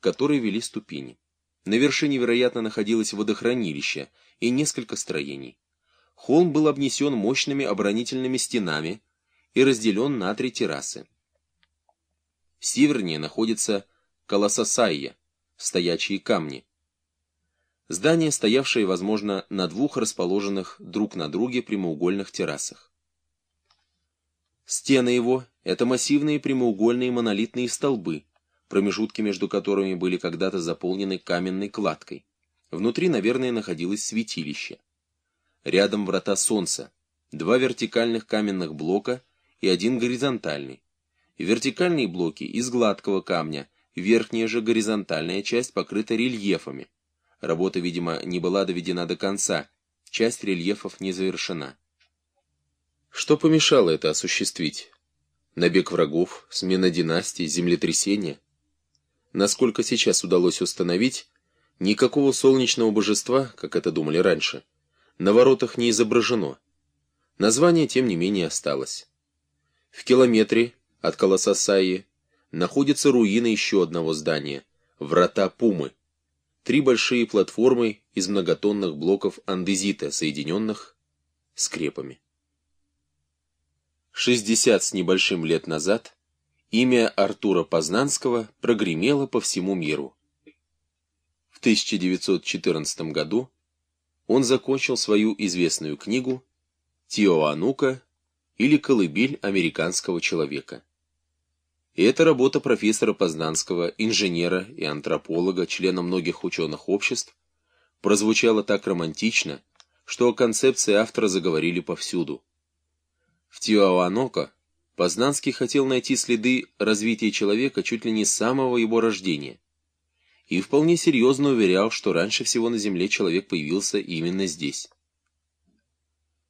к которой вели ступени. На вершине, вероятно, находилось водохранилище и несколько строений. Холм был обнесен мощными оборонительными стенами и разделен на три террасы. Севернее находится Колососайя, стоячие камни. Здание, стоявшее, возможно, на двух расположенных друг на друге прямоугольных террасах. Стены его – это массивные прямоугольные монолитные столбы, промежутки между которыми были когда-то заполнены каменной кладкой. Внутри, наверное, находилось святилище. Рядом врата солнца, два вертикальных каменных блока и один горизонтальный. Вертикальные блоки из гладкого камня, верхняя же горизонтальная часть покрыта рельефами. Работа, видимо, не была доведена до конца, часть рельефов не завершена. Что помешало это осуществить? Набег врагов, смена династий, землетрясения? Насколько сейчас удалось установить, никакого солнечного божества, как это думали раньше, на воротах не изображено. Название, тем не менее, осталось. В километре от Колососаи находятся руины еще одного здания – Врата Пумы. Три большие платформы из многотонных блоков андезита, соединенных скрепами. 60 с небольшим лет назад имя Артура Познанского прогремело по всему миру. В 1914 году он закончил свою известную книгу «Тиоанука» или «Колыбель американского человека». И эта работа профессора Познанского, инженера и антрополога, члена многих ученых обществ, прозвучала так романтично, что о концепции автора заговорили повсюду. В Тиоаноко Познанский хотел найти следы развития человека чуть ли не с самого его рождения. И вполне серьезно уверял, что раньше всего на Земле человек появился именно здесь.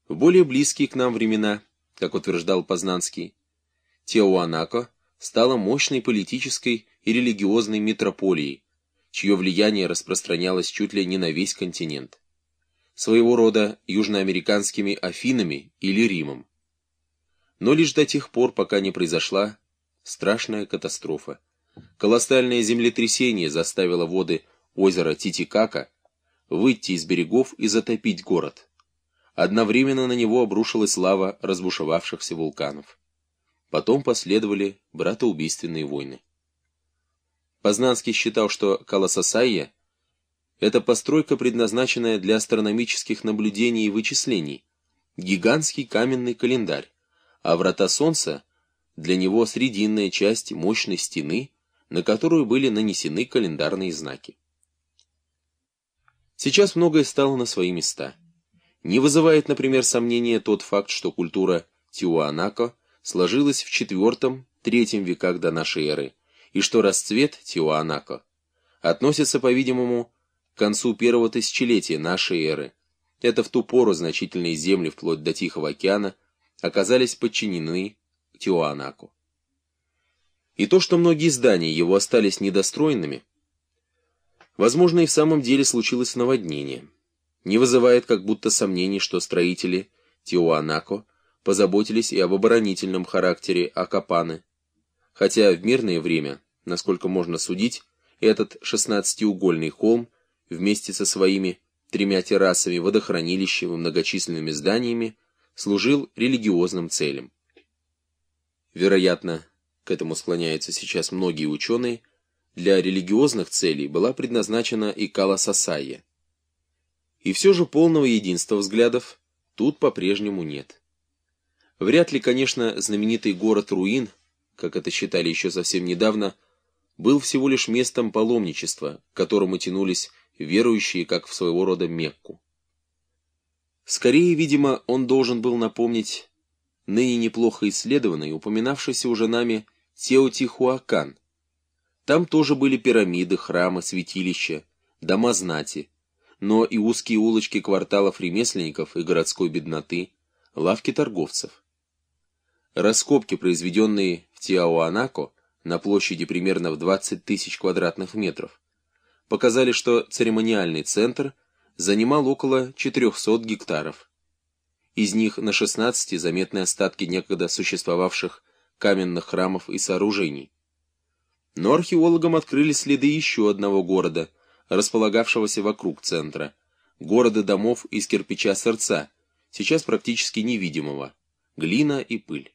В более близкие к нам времена как утверждал Познанский, Теуанако стала мощной политической и религиозной метрополией, чье влияние распространялось чуть ли не на весь континент. Своего рода южноамериканскими Афинами или Римом. Но лишь до тех пор, пока не произошла страшная катастрофа. Колоссальное землетрясение заставило воды озера Титикака выйти из берегов и затопить город. Одновременно на него обрушилась лава разбушевавшихся вулканов. Потом последовали братоубийственные войны. Познанский считал, что Каласасайя – это постройка, предназначенная для астрономических наблюдений и вычислений, гигантский каменный календарь, а врата Солнца – для него срединная часть мощной стены, на которую были нанесены календарные знаки. Сейчас многое стало на свои места – не вызывает, например, сомнения тот факт, что культура Тиуанако сложилась в IV-III веках до нашей эры, и что расцвет Тиуанако относится, по-видимому, к концу первого тысячелетия нашей эры. Это в ту пору значительные земли вплоть до Тихого океана оказались подчинены Тиуанаку. И то, что многие здания его остались недостроенными, возможно, и в самом деле случилось наводнение – не вызывает как будто сомнений, что строители Тиуанако позаботились и об оборонительном характере Акапаны. Хотя в мирное время, насколько можно судить, этот шестнадцатиугольный холм вместе со своими тремя террасами, водохранилищем и многочисленными зданиями служил религиозным целям. Вероятно, к этому склоняются сейчас многие ученые, для религиозных целей была предназначена и Кала Сасайя. И все же полного единства взглядов тут по-прежнему нет. Вряд ли, конечно, знаменитый город руин, как это считали еще совсем недавно, был всего лишь местом паломничества, к которому тянулись верующие как в своего рода Мекку. Скорее, видимо, он должен был напомнить ныне неплохо исследованный, упоминавшийся уже нами Теотихуакан. Там тоже были пирамиды, храмы, святилища, дома знати, но и узкие улочки кварталов ремесленников и городской бедноты, лавки торговцев. Раскопки, произведенные в Тиауанако на площади примерно в 20 тысяч квадратных метров, показали, что церемониальный центр занимал около 400 гектаров. Из них на 16 заметны остатки некогда существовавших каменных храмов и сооружений. Но археологам открыли следы еще одного города, располагавшегося вокруг центра, города домов из кирпича сердца, сейчас практически невидимого, глина и пыль.